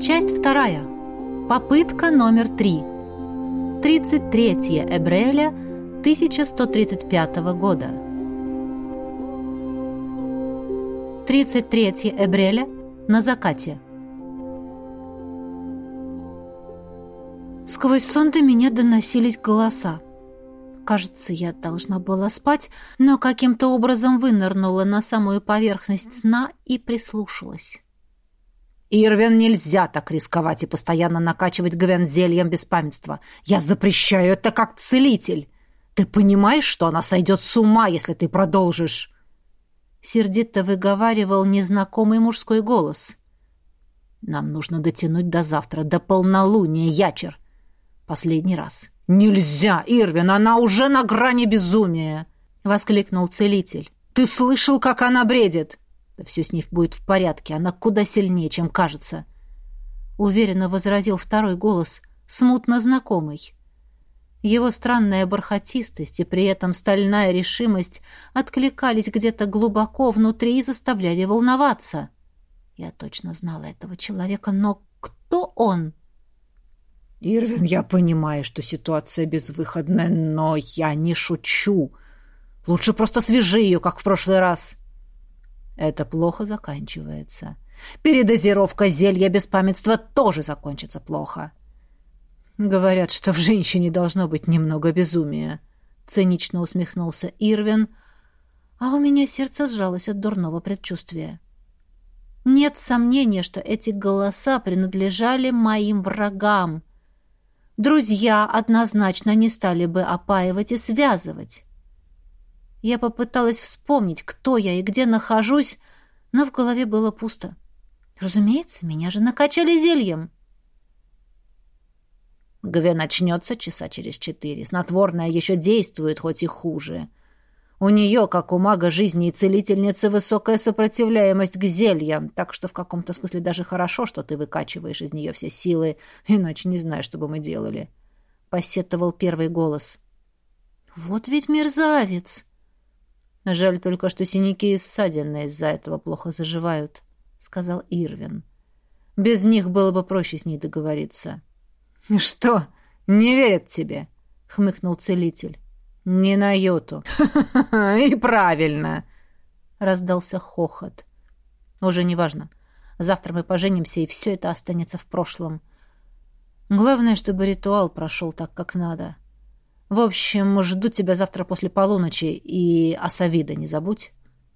Часть вторая. Попытка номер три. 33 Эбреля 1135 года. 33 Эбреля на закате. Сквозь сон до меня доносились голоса. Кажется, я должна была спать, но каким-то образом вынырнула на самую поверхность сна и прислушалась. «Ирвин, нельзя так рисковать и постоянно накачивать Гвен зельем беспамятства. Я запрещаю это как целитель. Ты понимаешь, что она сойдет с ума, если ты продолжишь?» Сердито выговаривал незнакомый мужской голос. «Нам нужно дотянуть до завтра, до полнолуния, ячер. Последний раз. Нельзя, Ирвин, она уже на грани безумия!» — воскликнул целитель. «Ты слышал, как она бредит?» Да все с ней будет в порядке, она куда сильнее, чем кажется. Уверенно возразил второй голос, смутно знакомый. Его странная бархатистость и при этом стальная решимость откликались где-то глубоко внутри и заставляли волноваться. Я точно знала этого человека, но кто он? «Ирвин, я понимаю, что ситуация безвыходная, но я не шучу. Лучше просто свяжи ее, как в прошлый раз». Это плохо заканчивается. Передозировка зелья беспамятства тоже закончится плохо. Говорят, что в женщине должно быть немного безумия. Цинично усмехнулся Ирвин, а у меня сердце сжалось от дурного предчувствия. Нет сомнения, что эти голоса принадлежали моим врагам. Друзья однозначно не стали бы опаивать и связывать. Я попыталась вспомнить, кто я и где нахожусь, но в голове было пусто. Разумеется, меня же накачали зельем. Гве начнется часа через четыре. Снотворное еще действует, хоть и хуже. У нее, как у мага жизни и целительницы, высокая сопротивляемость к зельям, так что в каком-то смысле даже хорошо, что ты выкачиваешь из нее все силы, иначе не знаю, что бы мы делали. Посетовал первый голос. «Вот ведь мерзавец!» Жаль только, что синяки и ссадины из-за этого плохо заживают, — сказал Ирвин. Без них было бы проще с ней договориться. — Что, не верят тебе? — хмыкнул целитель. — Не на йоту. — И правильно! — раздался хохот. — Уже не важно. Завтра мы поженимся, и все это останется в прошлом. Главное, чтобы ритуал прошел так, как надо. — в общем, жду тебя завтра после полуночи, и Асавида не забудь.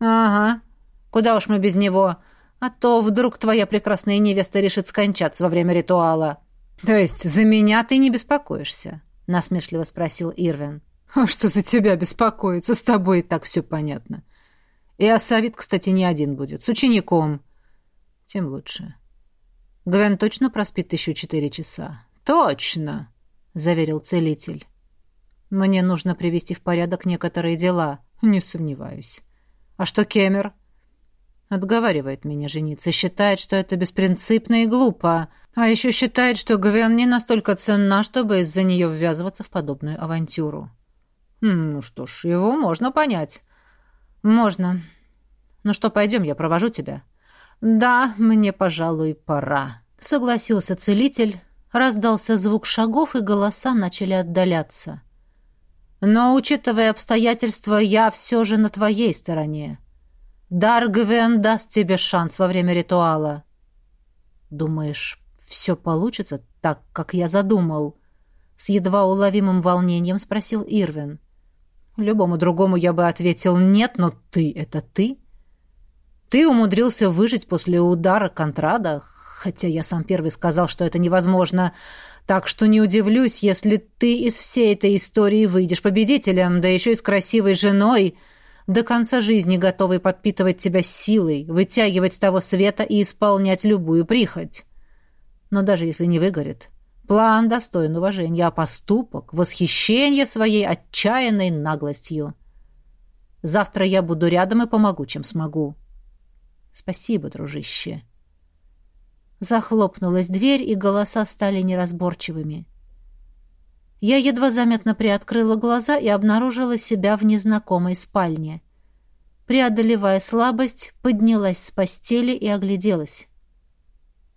Ага. Куда уж мы без него? А то вдруг твоя прекрасная невеста решит скончаться во время ритуала. То есть за меня ты не беспокоишься? Насмешливо спросил Ирвин. А что за тебя беспокоиться? С тобой и так все понятно. И Асавид, кстати, не один будет, с учеником. Тем лучше. Гвен точно проспит еще четыре часа? Точно, заверил целитель. Мне нужно привести в порядок некоторые дела. Не сомневаюсь. А что Кемер? Отговаривает меня жениться. Считает, что это беспринципно и глупо. А еще считает, что Гвен не настолько ценна, чтобы из-за нее ввязываться в подобную авантюру. Хм, ну что ж, его можно понять. Можно. Ну что, пойдем, я провожу тебя. Да, мне, пожалуй, пора. Согласился целитель. Раздался звук шагов, и голоса начали отдаляться. Но, учитывая обстоятельства, я все же на твоей стороне. Даргвен даст тебе шанс во время ритуала. Думаешь, все получится так, как я задумал? С едва уловимым волнением спросил Ирвин. Любому другому я бы ответил «нет», но ты — это ты. Ты умудрился выжить после удара Контрада, хотя я сам первый сказал, что это невозможно — так что не удивлюсь, если ты из всей этой истории выйдешь победителем, да еще и с красивой женой, до конца жизни готовой подпитывать тебя силой, вытягивать с того света и исполнять любую прихоть. Но даже если не выгорит, план достоин уважения, а поступок — восхищение своей отчаянной наглостью. Завтра я буду рядом и помогу, чем смогу. Спасибо, дружище. Захлопнулась дверь, и голоса стали неразборчивыми. Я едва заметно приоткрыла глаза и обнаружила себя в незнакомой спальне. Преодолевая слабость, поднялась с постели и огляделась.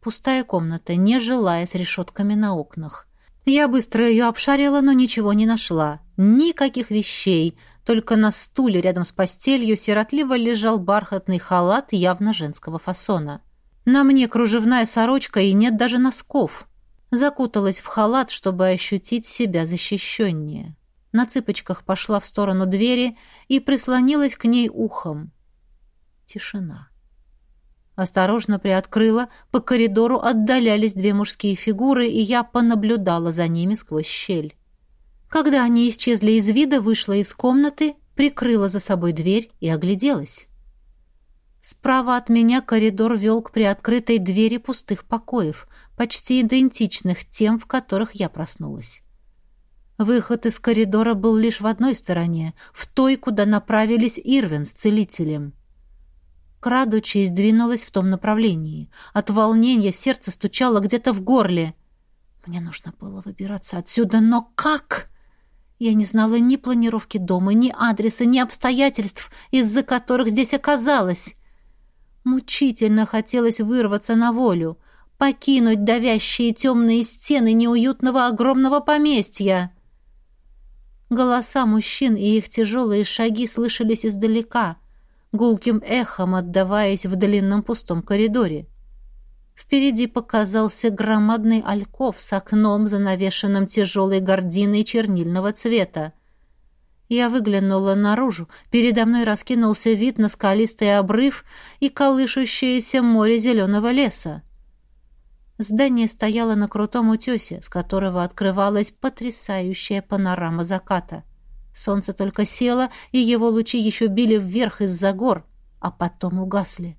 Пустая комната, нежилая, с решетками на окнах. Я быстро ее обшарила, но ничего не нашла. Никаких вещей. Только на стуле рядом с постелью сиротливо лежал бархатный халат явно женского фасона. На мне кружевная сорочка и нет даже носков. Закуталась в халат, чтобы ощутить себя защищеннее. На цыпочках пошла в сторону двери и прислонилась к ней ухом. Тишина. Осторожно приоткрыла, по коридору отдалялись две мужские фигуры, и я понаблюдала за ними сквозь щель. Когда они исчезли из вида, вышла из комнаты, прикрыла за собой дверь и огляделась. Справа от меня коридор вел к приоткрытой двери пустых покоев, почти идентичных тем, в которых я проснулась. Выход из коридора был лишь в одной стороне, в той, куда направились Ирвин с целителем — Крадучись, двинулась в том направлении. От волнения сердце стучало где-то в горле. Мне нужно было выбираться отсюда, но как? Я не знала ни планировки дома, ни адреса, ни обстоятельств, из-за которых здесь оказалась. Мучительно хотелось вырваться на волю, покинуть давящие темные стены неуютного огромного поместья. Голоса мужчин и их тяжелые шаги слышались издалека — гулким эхом отдаваясь в длинном пустом коридоре. Впереди показался громадный альков с окном, занавешенным тяжелой гординой чернильного цвета. Я выглянула наружу. Передо мной раскинулся вид на скалистый обрыв и колышущееся море зеленого леса. Здание стояло на крутом утесе, с которого открывалась потрясающая панорама заката — Солнце только село, и его лучи еще били вверх из-за гор, а потом угасли.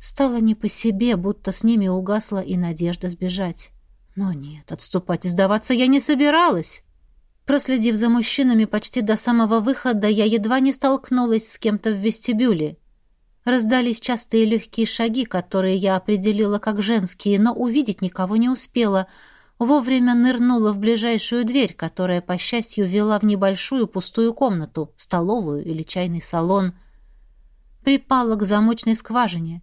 Стало не по себе, будто с ними угасла и надежда сбежать. Но нет, отступать и сдаваться я не собиралась. Проследив за мужчинами почти до самого выхода, я едва не столкнулась с кем-то в вестибюле. Раздались частые легкие шаги, которые я определила как женские, но увидеть никого не успела — вовремя нырнула в ближайшую дверь, которая, по счастью, вела в небольшую пустую комнату, столовую или чайный салон. Припала к замочной скважине.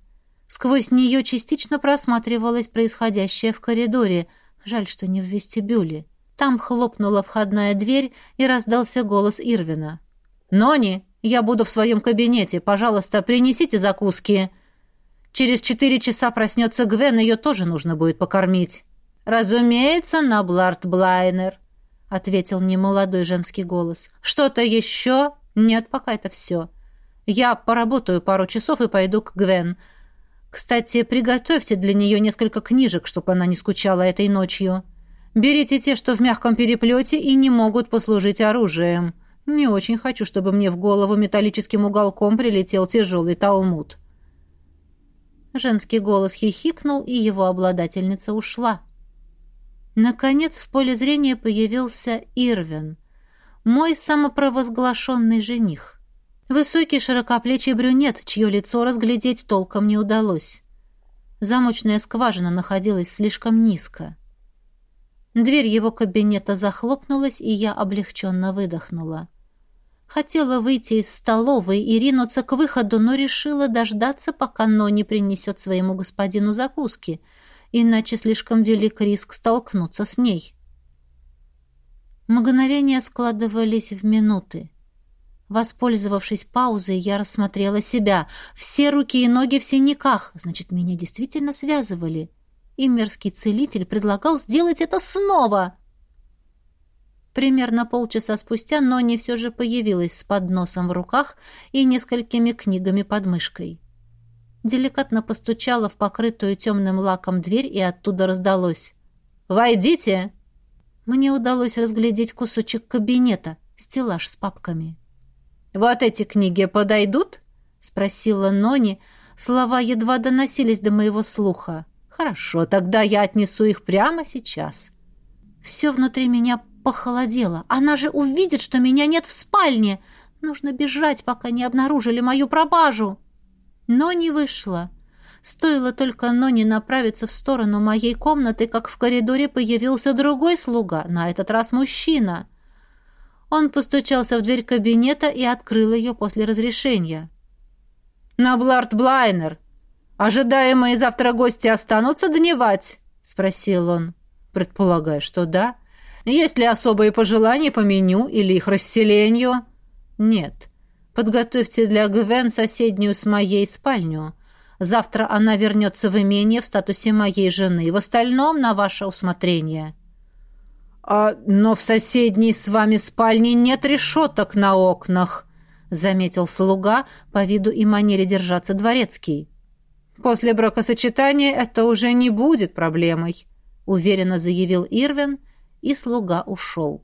Сквозь нее частично просматривалось происходящее в коридоре. Жаль, что не в вестибюле. Там хлопнула входная дверь, и раздался голос Ирвина. «Нони, я буду в своем кабинете. Пожалуйста, принесите закуски. Через четыре часа проснется Гвен, ее тоже нужно будет покормить». «Разумеется, на Бларт Блайнер», — ответил немолодой женский голос. «Что-то еще?» «Нет, пока это все. Я поработаю пару часов и пойду к Гвен. Кстати, приготовьте для нее несколько книжек, чтобы она не скучала этой ночью. Берите те, что в мягком переплете и не могут послужить оружием. Не очень хочу, чтобы мне в голову металлическим уголком прилетел тяжелый талмуд». Женский голос хихикнул, и его обладательница ушла. Наконец в поле зрения появился Ирвин, мой самопровозглашенный жених. Высокий широкоплечий брюнет, чье лицо разглядеть толком не удалось. Замочная скважина находилась слишком низко. Дверь его кабинета захлопнулась, и я облегченно выдохнула. Хотела выйти из столовой и ринуться к выходу, но решила дождаться, пока Нони принесет своему господину закуски — иначе слишком велик риск столкнуться с ней. Мгновения складывались в минуты. Воспользовавшись паузой, я рассмотрела себя. Все руки и ноги в синяках. Значит, меня действительно связывали. И мерзкий целитель предлагал сделать это снова. Примерно полчаса спустя Нонни все же появилась с подносом в руках и несколькими книгами под мышкой деликатно постучала в покрытую темным лаком дверь, и оттуда раздалось. «Войдите!» Мне удалось разглядеть кусочек кабинета, стеллаж с папками. «Вот эти книги подойдут?» — спросила Нони. Слова едва доносились до моего слуха. «Хорошо, тогда я отнесу их прямо сейчас». Все внутри меня похолодело. Она же увидит, что меня нет в спальне. Нужно бежать, пока не обнаружили мою пропажу. Но не вышло. Стоило только Ноне направиться в сторону моей комнаты, как в коридоре появился другой слуга, на этот раз мужчина. Он постучался в дверь кабинета и открыл ее после разрешения. «Наблард Блайнер!» «Ожидаемые завтра гости останутся дневать?» — спросил он. «Предполагаю, что да. Есть ли особые пожелания по меню или их расселению?» «Нет. Подготовьте для Гвен соседнюю с моей спальню. Завтра она вернется в имение в статусе моей жены. В остальном на ваше усмотрение». «А, но в соседней с вами спальне нет решеток на окнах», — заметил слуга, по виду и манере держаться дворецкий. «После бракосочетания это уже не будет проблемой», — уверенно заявил Ирвин, и слуга ушел.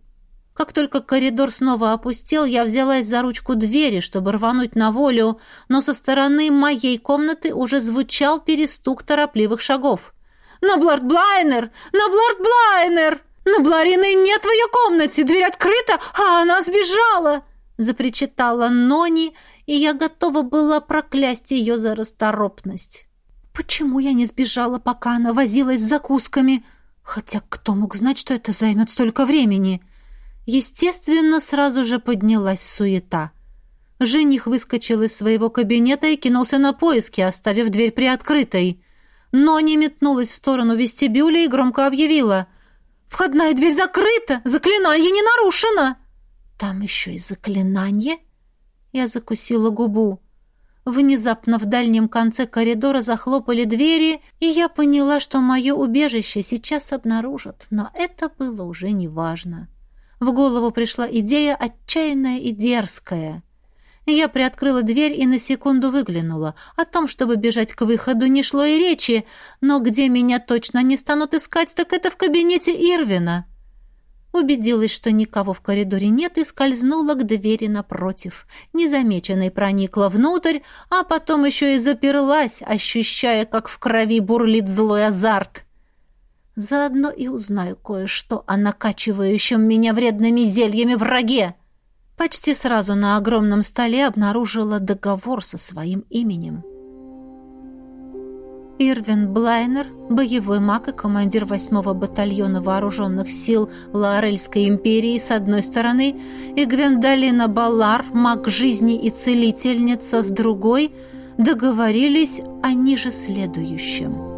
Как только коридор снова опустел, я взялась за ручку двери, чтобы рвануть на волю, но со стороны моей комнаты уже звучал перестук торопливых шагов. «Наблард Блайнер! Наблард Блайнер!» «На Бларины нет в ее комнате! Дверь открыта, а она сбежала!» запричитала Нони, и я готова была проклясть ее за расторопность. Почему я не сбежала, пока она возилась с закусками? Хотя кто мог знать, что это займет столько времени? Естественно, сразу же поднялась суета. Жених выскочил из своего кабинета и кинулся на поиски, оставив дверь приоткрытой. Нони метнулась в сторону вестибюля и громко объявила. Входная дверь закрыта, заклинание не нарушено. Там еще и заклинание. Я закусила губу. Внезапно в дальнем конце коридора захлопали двери, и я поняла, что мое убежище сейчас обнаружат, но это было уже неважно. В голову пришла идея отчаянная и дерзкая. Я приоткрыла дверь и на секунду выглянула. О том, чтобы бежать к выходу, не шло и речи, но где меня точно не станут искать, так это в кабинете Ирвина. Убедилась, что никого в коридоре нет, и скользнула к двери напротив. Незамеченной проникла внутрь, а потом еще и заперлась, ощущая, как в крови бурлит злой азарт. Заодно и узнаю кое-что о накачивающем меня вредными зельями враге. Почти сразу на огромном столе обнаружила договор со своим именем. Ирвин Блайнер, боевой маг и командир 8-го батальона вооруженных сил Лаорельской империи с одной стороны, и Гвендолина Балар, маг жизни и целительница с другой, договорились о ниже следующем –